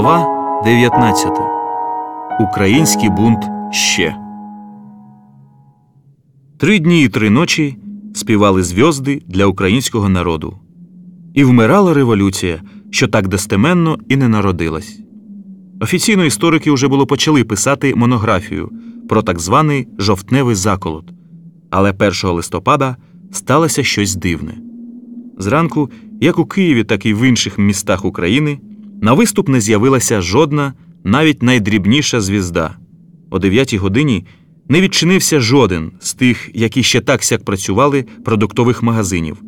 Глава 19. Український бунт ще. Три дні і три ночі співали зв'язди для українського народу. І вмирала революція, що так достеменно і не народилась. Офіційно історики вже було почали писати монографію про так званий жовтневий заколот. Але 1 листопада сталося щось дивне. Зранку, як у Києві, так і в інших містах України, на виступ не з'явилася жодна, навіть найдрібніша звізда. О 9 годині не відчинився жоден з тих, які ще так сяк працювали продуктових магазинів,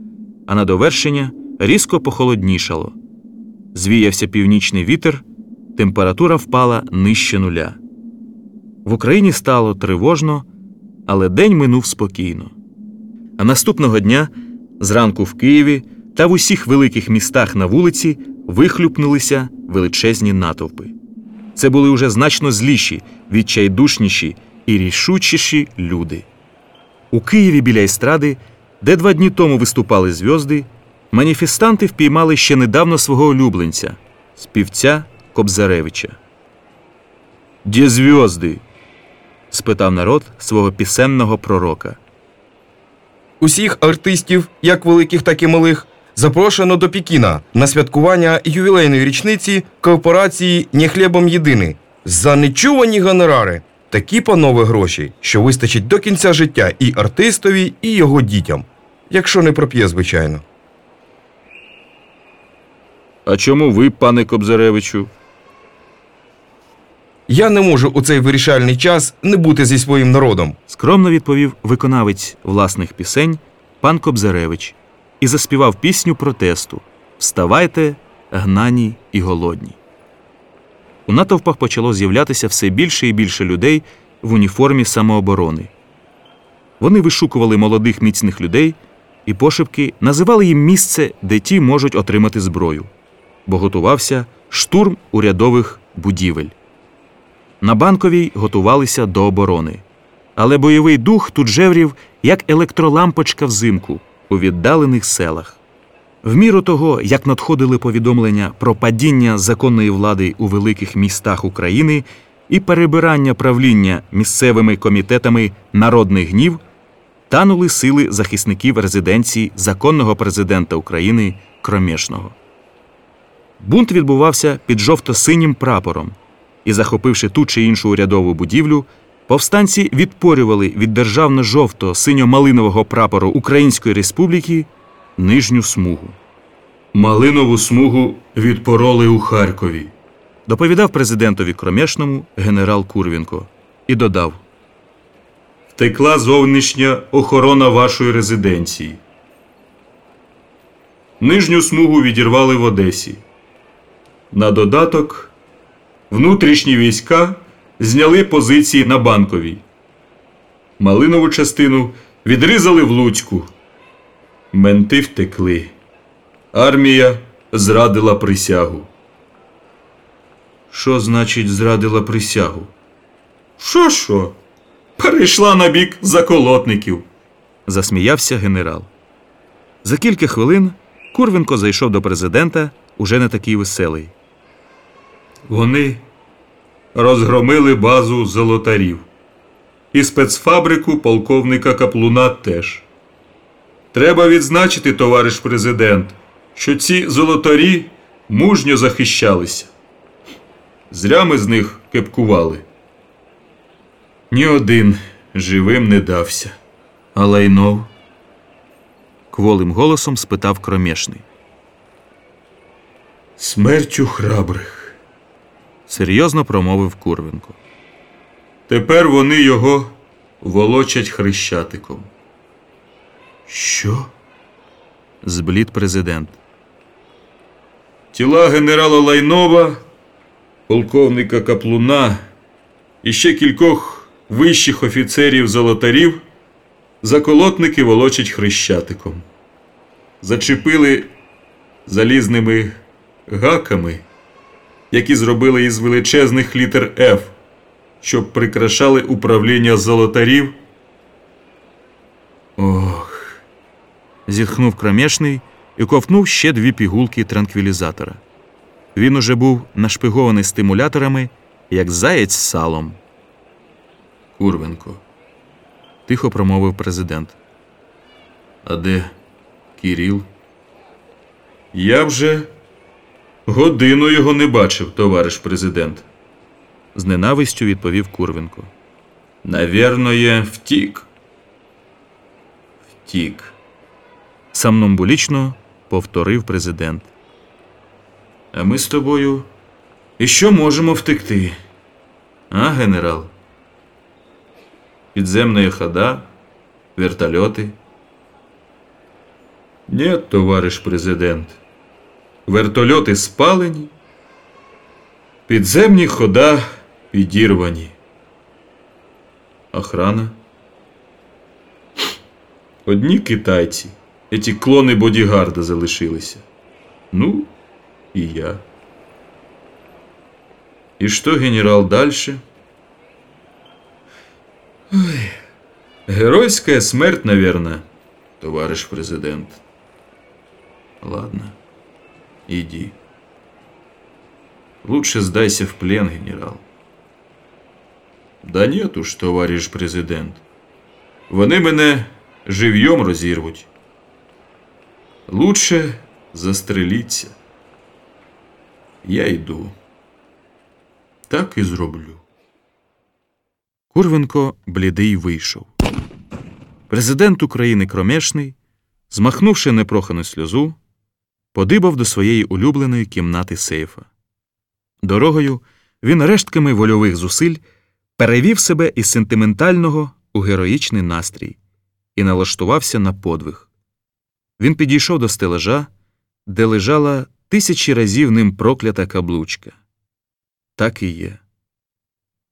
а на довершення різко похолоднішало. Звіявся північний вітер, температура впала нижче нуля. В Україні стало тривожно, але день минув спокійно. А наступного дня, зранку в Києві та в усіх великих містах на вулиці вихлюпнулися величезні натовпи. Це були уже значно зліші, відчайдушніші і рішучіші люди. У Києві біля естради, де два дні тому виступали зв'язди, маніфестанти впіймали ще недавно свого улюбленця, співця Кобзаревича. «Де зв'язди? спитав народ свого пісенного пророка. Усіх артистів, як великих, так і малих, запрошено до Пекіна на святкування ювілейної річниці корпорації «Не хлібом єдиний» за нечувані гонорари. Такі панове гроші, що вистачить до кінця життя і артистові, і його дітям, якщо не проп'є, звичайно. А чому ви, пане Кобзаревичу? Я не можу у цей вирішальний час не бути зі своїм народом. скромно відповів виконавець власних пісень пан Кобзаревич і заспівав пісню протесту Вставайте, гнані і голодні. У натовпах почало з'являтися все більше і більше людей в уніформі самооборони. Вони вишукували молодих міцних людей і пошепки називали їм місце, де ті можуть отримати зброю, бо готувався штурм урядових будівель. На банковій готувалися до оборони. Але бойовий дух тут жеврів, як електролампочка взимку у віддалених селах. В міру того, як надходили повідомлення про падіння законної влади у великих містах України і перебирання правління місцевими комітетами народний гнів, танули сили захисників резиденції законного президента України Кромешного. Бунт відбувався під жовто-синім прапором, і, захопивши ту чи іншу урядову будівлю, повстанці відпорювали від державно-жовтого синьо-малинового прапору Української Республіки нижню смугу. Малинову смугу відпороли у Харкові, доповідав президентові Кромешному генерал Курвінко і додав: Втекла зовнішня охорона вашої резиденції. Нижню смугу відірвали в Одесі. На додаток внутрішні війська зняли позиції на банковій. Малинову частину відрізали в Луцьку. Менти втекли. Армія зрадила присягу. Що значить зрадила присягу? Що що? Перейшла на бік заколотників, засміявся генерал. За кілька хвилин Курвенко зайшов до президента уже не такий веселий. Вони розгромили базу золотарів і спецфабрику полковника Каплуна теж. Треба відзначити, товариш президент, що ці золотарі мужньо захищалися. Зря ми з них кепкували. Ні один живим не дався. А лайнов? кволим голосом спитав кромешний. Смертю храбрих серйозно промовив Курвенко. Тепер вони його волочать хрещатиком. Що? зблід президент. Тіла генерала Лайнова, полковника Каплуна і ще кількох вищих офіцерів золотарів заколотники волочать хрещатиком. Зачепили залізними гаками які зробили із величезних літер F, щоб прикрашали управління золотарів. Ох. зітхнув кромешний і ковтнув ще дві пігулки транквілізатора. він уже був нашпигований стимуляторами, як заєць з салом. Курвенко, тихо промовив президент. А де Кіріл? Я вже годину його не бачив, товариш президент. З ненавистю відповів Курвенко. Навірно, втік. Втік. Самномбулічно повторив президент. А ми з тобою і що можемо втекти? А, генерал? Підземна хода, вертольоти. Нет, товариш президент. Вертольоти спалені, підземні хода підірвані. Охрана. Одні китайці, эти клони бодігарда залишилися. Ну, и я. И что, генерал, дальше? Ой, геройская смерть, наверное, товарищ президент. Ладно, иди. Лучше сдайся в плен, генерал. Да нет уж, товариш президент. Вони мене живьем розірвуть. Лучше застреліться. Я йду. Так і зроблю. Курвенко блідий вийшов. Президент України Кромешний, змахнувши непрохану сльозу, подибав до своєї улюбленої кімнати сейфа. Дорогою він рештками вольових зусиль перевів себе із сентиментального у героїчний настрій і налаштувався на подвиг. Він підійшов до стележа, де лежала тисячі разів ним проклята каблучка. Так і є.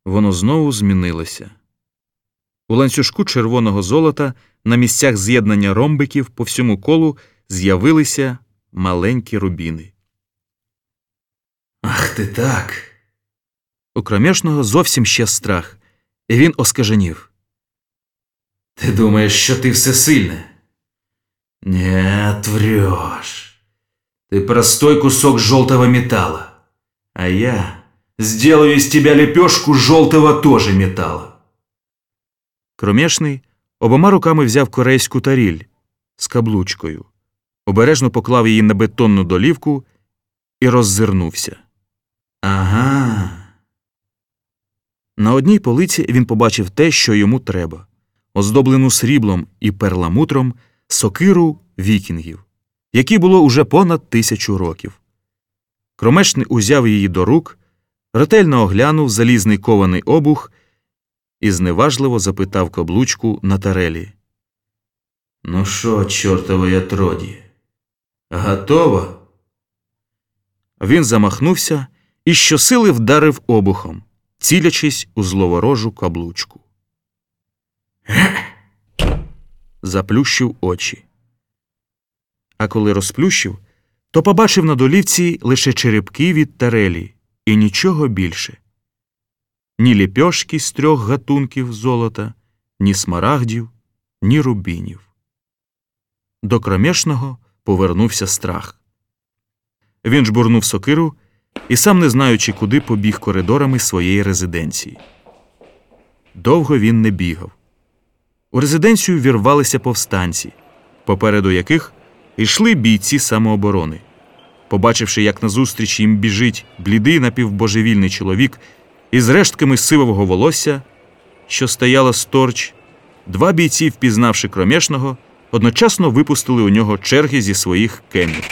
Воно знову змінилося. У ланцюжку червоного золота на місцях з'єднання ромбиків по всьому колу з'явилися маленькі рубіни. Ах ти так. У кромешного зовсім ще страх, і він оскаженів. Ти думаєш, що ти всесильне? Нет, врешь. Ты простой кусок желтого металла. А я сделаю из тебя лепешку желтого тоже металла. Кромешний обома руками взяв корейську таріль з каблучкою, Обережно поклав її на бетонну долівку і роззирнувся. Ага. На одній полиці він побачив те, що йому треба оздоблену сріблом і перламутром сокиру вікінгів, якій було уже понад тисячу років. Кромешний узяв її до рук, ретельно оглянув залізний кований обух і зневажливо запитав каблучку на тарелі. Ну що, чортове ятроді, готова? Він замахнувся і щосили вдарив обухом, цілячись у зловорожу каблучку. Заплющив очі. А коли розплющив, то побачив на долівці лише черепки від тарелі і нічого більше. Ні ліпьошки з трьох гатунків золота, ні смарагдів, ні рубінів. До кромешного повернувся страх. Він жбурнув сокиру і, сам не знаючи, куди побіг коридорами своєї резиденції. Довго він не бігав. У резиденцію вірвалися повстанці, попереду яких йшли бійці самооборони. Побачивши, як назустріч їм біжить блідий напівбожевільний чоловік із рештками сивого волосся, що стояла сторч, два бійці, впізнавши кромешного, одночасно випустили у нього черги зі своїх кемів.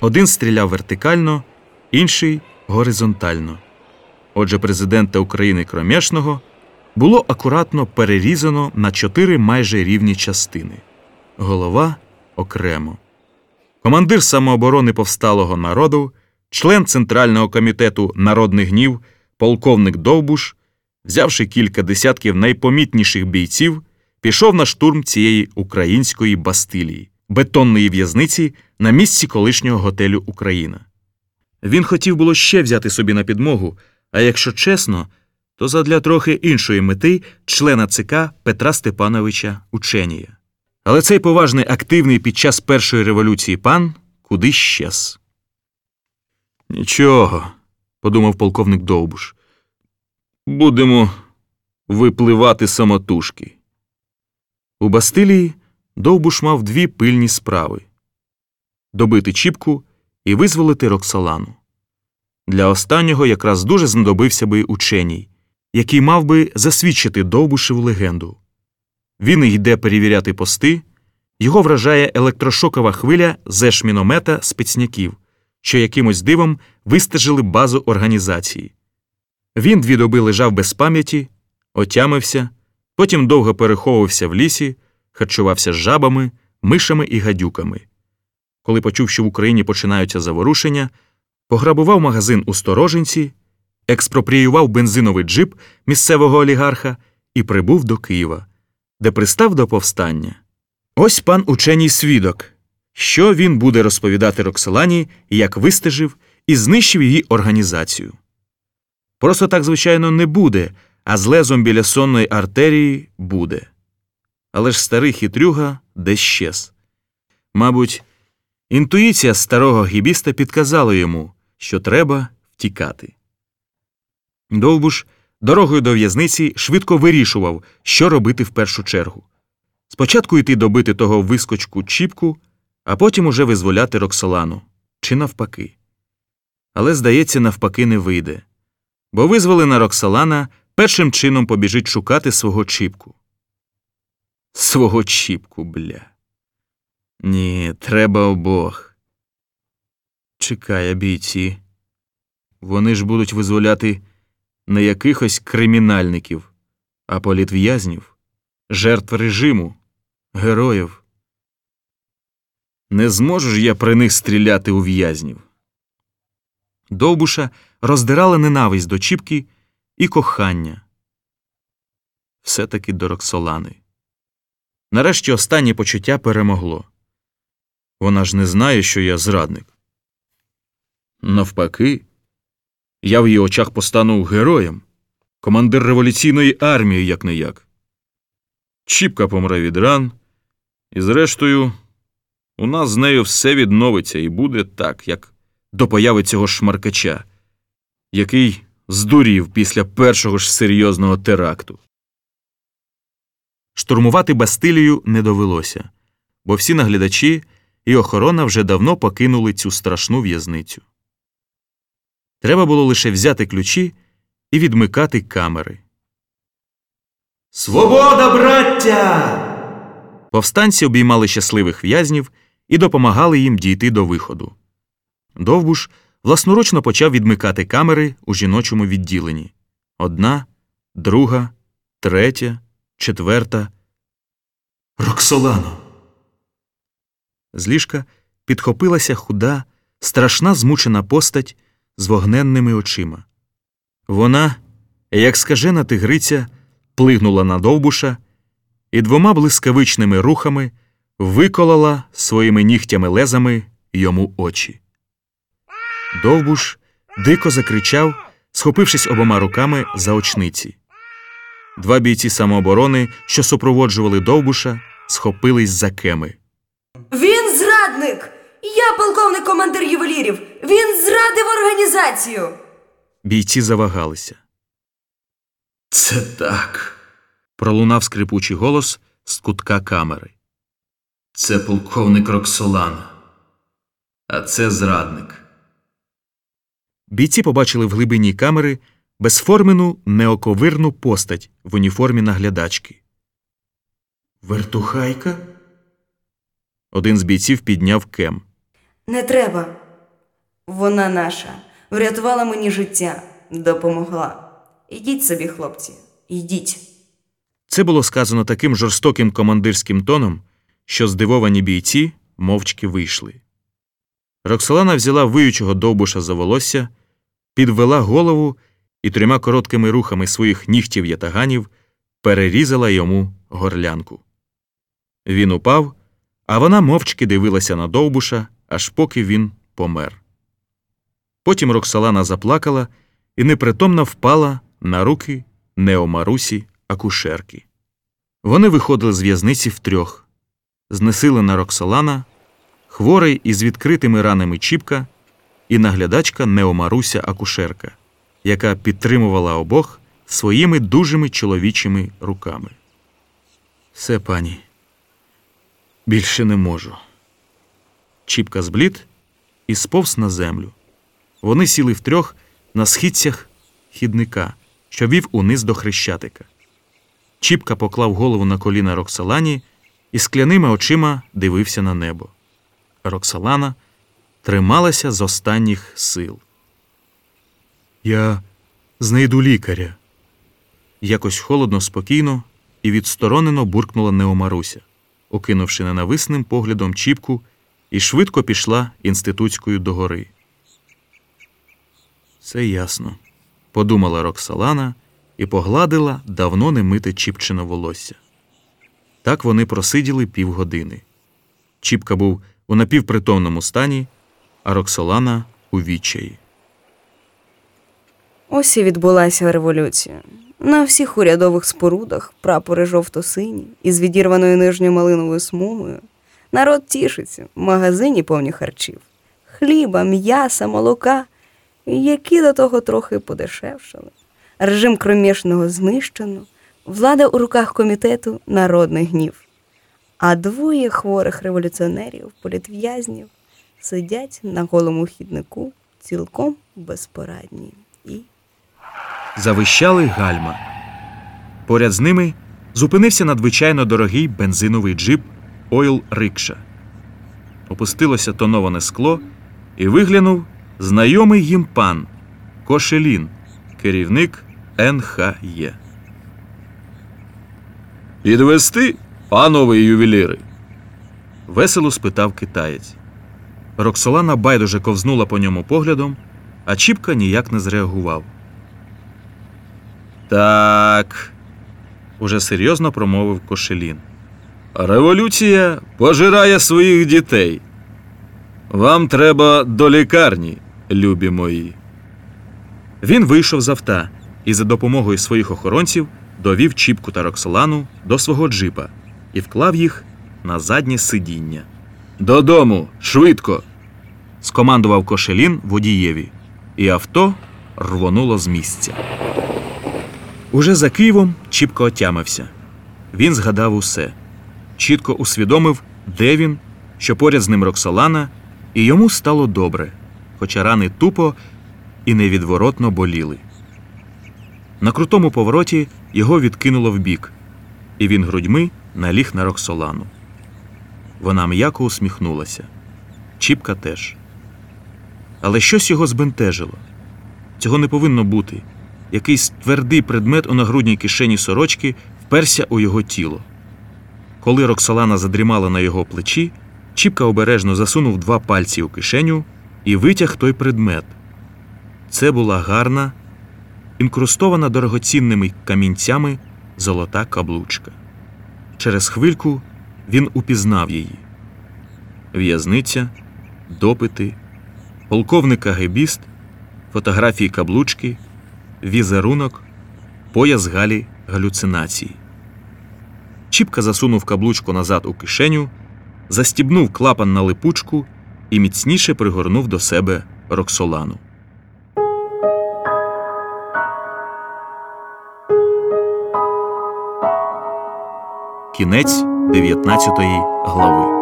Один стріляв вертикально, інший горизонтально. Отже, президента України Кромешного було акуратно перерізано на чотири майже рівні частини, голова окремо. Командир самооборони повсталого народу, член Центрального комітету Народний гнів, полковник Довбуш, взявши кілька десятків найпомітніших бійців, пішов на штурм цієї української бастилії, бетонної в'язниці на місці колишнього готелю Україна. Він хотів було ще взяти собі на підмогу, а якщо чесно, то задля трохи іншої мети члена ЦК Петра Степановича Ученія. Але цей поважний активний під час першої революції пан куди щез. Нічого, подумав полковник Довбуш. Будемо випливати самотужки. У Бастилії Довбуш мав дві пильні справи добити Чіпку і визволити Роксолану. Для останнього якраз дуже знадобився би ученій, який мав би засвідчити Довбушеву легенду. Він йде перевіряти пости, його вражає електрошокова хвиля з міномета спецняків, що якимось дивом вистежили базу організації. Він дві доби лежав без пам'яті, отямився, потім довго переховувався в лісі, харчувався з жабами, мишами і гадюками. Коли почув, що в Україні починаються заворушення, пограбував магазин у сторожинці, експропріював бензиновий джип місцевого олігарха і прибув до Києва, де пристав до повстання. Ось пан ученій свідок, що він буде розповідати Роксолані, як вистежив і знищив її організацію. Просто так, звичайно, не буде, а з лезом біля сонної артерії буде. Але ж старий хитрюга десь щез. Мабуть, інтуїція старого гібіста підказала йому, що треба втікати. Довбуш дорогою до в'язниці швидко вирішував, що робити в першу чергу. Спочатку йти добити того вискочку Чіпку, а потім уже визволяти Роксолану. Чи навпаки. Але, здається, навпаки, не вийде. Бо визволена Роксолана першим чином побіжить шукати свого Чіпку. Свого Чіпку, бля. Ні, треба обох. Чекай, а бійці. Вони ж будуть визволяти не якихось кримінальників, а політв'язнів, жертв режиму, героїв. Не зможу ж я при них стріляти у в'язнів. Довбуша роздирала ненависть до Чіпки і кохання. Все таки до Роксолани. Нарешті останнє почуття перемогло. Вона ж не знає, що я зрадник. Навпаки, я в її очах постану героєм, командир революційної армії, як не як. Чіпка помре від ран, і, зрештою, у нас з нею все відновиться і буде так, як до появи цього шмаркача, який здурів після першого ж серйозного теракту. Штурмувати Бастилію не довелося, бо всі наглядачі і охорона вже давно покинули цю страшну в'язницю. Треба було лише взяти ключі і відмикати камери. Свобода, браття! Повстанці обіймали щасливих в'язнів і допомагали їм дійти до виходу. Довбуш власноручно почав відмикати камери у жіночому відділенні одна, друга, третя, четверта. Роксолано. З ліжка підхопилася худа, страшна змучена постать з вогненними очима. Вона, як скажена тигриця, плигнула на довбуша і двома блискавичними рухами виколола своїми нігтями лезами йому очі. Довбуш дико закричав, схопившись обома руками за очниці. Два бійці самооборони, що супроводжували довбуша, схопились за кеми. Він зрадник! Я полковник командир ювелірів. Він зрадив організацію. Бійці завагалися. Це так. пролунав скрипучий голос з кутка камери. Це полковник Роксолана. А це зрадник. Бійці побачили в глибині камери безформену неоковирну постать в уніформі наглядачки. Вертухайка? Один з бійців підняв кем. Не треба. Вона наша. Врятувала мені життя. Допомогла. Ідіть собі, хлопці, ідіть. Це було сказано таким жорстоким командирським тоном, що здивовані бійці мовчки вийшли. Роксолана взяла виючого довбуша за волосся, підвела голову і трьома короткими рухами своїх нігтів ятаганів перерізала йому горлянку. Він упав, а вона мовчки дивилася на довбуша, аж поки він помер. Потім Роксолана заплакала і непритомно впала на руки Неомарусі акушерки. Вони виходили з в'язниці втрьох. Знесилена Роксолана, хворий із відкритими ранами Чіпка і наглядачка Неомаруся Акушерка, яка підтримувала обох своїми дужими чоловічими руками. Все, пані, більше не можу. Чіпка зблід і сповз на землю. Вони сіли втрьох на східцях хідника, що вів униз до хрещатика. Чіпка поклав голову на коліна Роксолані і скляними очима дивився на небо. Роксолана трималася з останніх сил. Я знайду лікаря. Якось холодно, спокійно і відсторонено буркнула Неомаруся, окинувши ненависним поглядом Чіпку, і швидко пішла інститутською догори. Це ясно, подумала Роксолана і погладила давно не мите Чіпчине волосся. Так вони просиділи півгодини. Чіпка був у напівпритомному стані, а Роксолана у відчаї. Ось і відбулася революція. На всіх урядових спорудах прапори жовто-сині із відірваною нижньою малиновою смугою. Народ тішиться, в магазині повні харчів. Хліба, м'яса, молока, які до того трохи подешевшали. Режим кромішного знищено, влада у руках комітету народний гнів. А двоє хворих революціонерів, політв'язнів, сидять на голому хіднику, цілком безпорадні і Завищали гальма. Поряд з ними зупинився надзвичайно дорогий бензиновий джип Ойл Рикша. Опустилося тоноване скло і виглянув знайомий їм пан Кошелін, керівник НХЄ. Підвести, панове ювеліри? весело спитав китаєць. Роксолана байдуже ковзнула по ньому поглядом, а Чіпка ніяк не зреагував. Так, уже серйозно промовив Кошелін. Революція пожирає своїх дітей. Вам треба до лікарні, любі мої. Він вийшов з авта і за допомогою своїх охоронців довів Чіпку та Роксолану до свого джипа і вклав їх на заднє сидіння. Додому, швидко. Скомандував Кошелін водієві, і авто рвонуло з місця. Уже за Києвом Чіпко отямився. Він згадав усе, чітко усвідомив, де він, що поряд з ним Роксолана, і йому стало добре, хоча рани тупо і невідворотно боліли. На крутому повороті його відкинуло вбік, і він грудьми наліг на Роксолану. Вона м'яко усміхнулася. Чіпка теж. Але щось його збентежило. Цього не повинно бути. Якийсь твердий предмет у нагрудній кишені сорочки вперся у його тіло. Коли Роксолана задрімала на його плечі, Чіпка обережно засунув два пальці у кишеню і витяг той предмет. Це була гарна, інкрустована дорогоцінними камінцями золота каблучка. Через хвильку він упізнав її. В'язниця, допити, полковник агебіст, фотографії каблучки, візерунок, пояс Галі галюцинації. Чіпка засунув каблучку назад у кишеню, застібнув клапан на липучку і міцніше пригорнув до себе Роксолану. Кінець 19 глави.